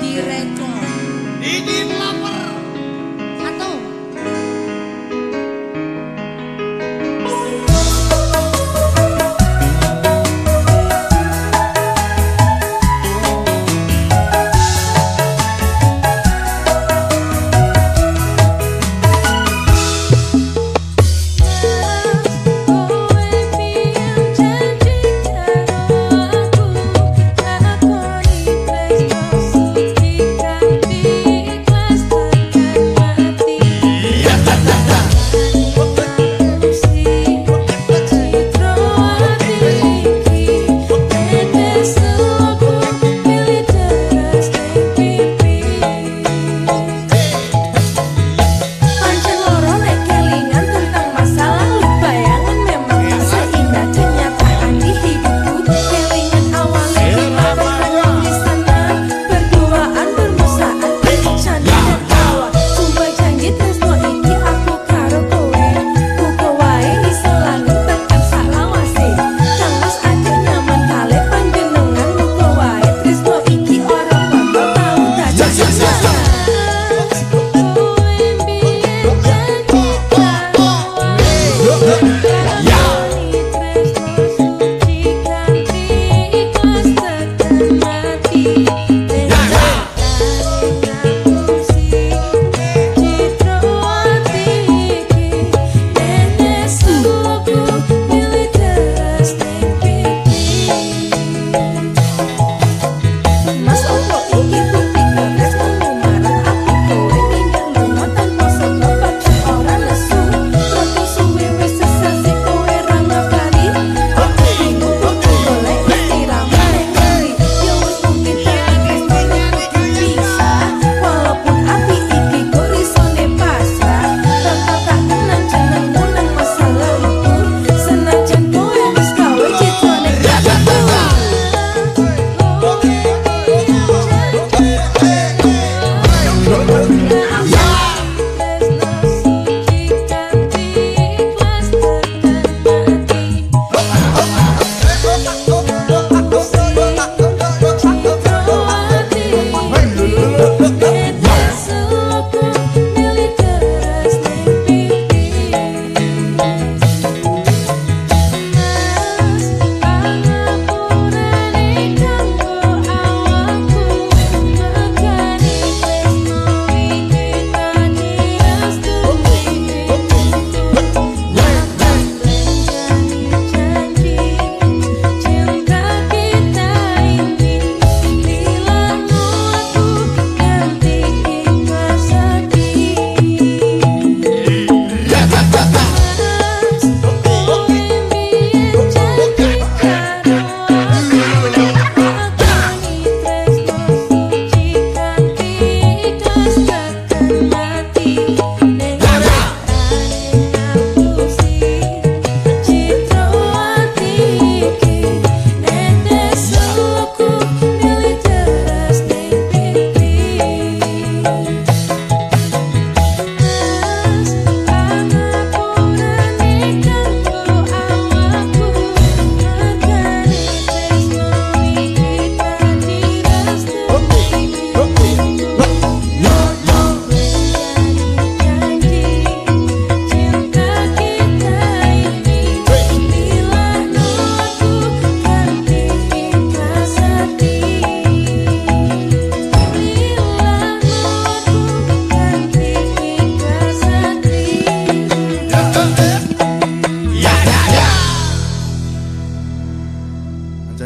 direkom. Didilah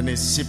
Tenez si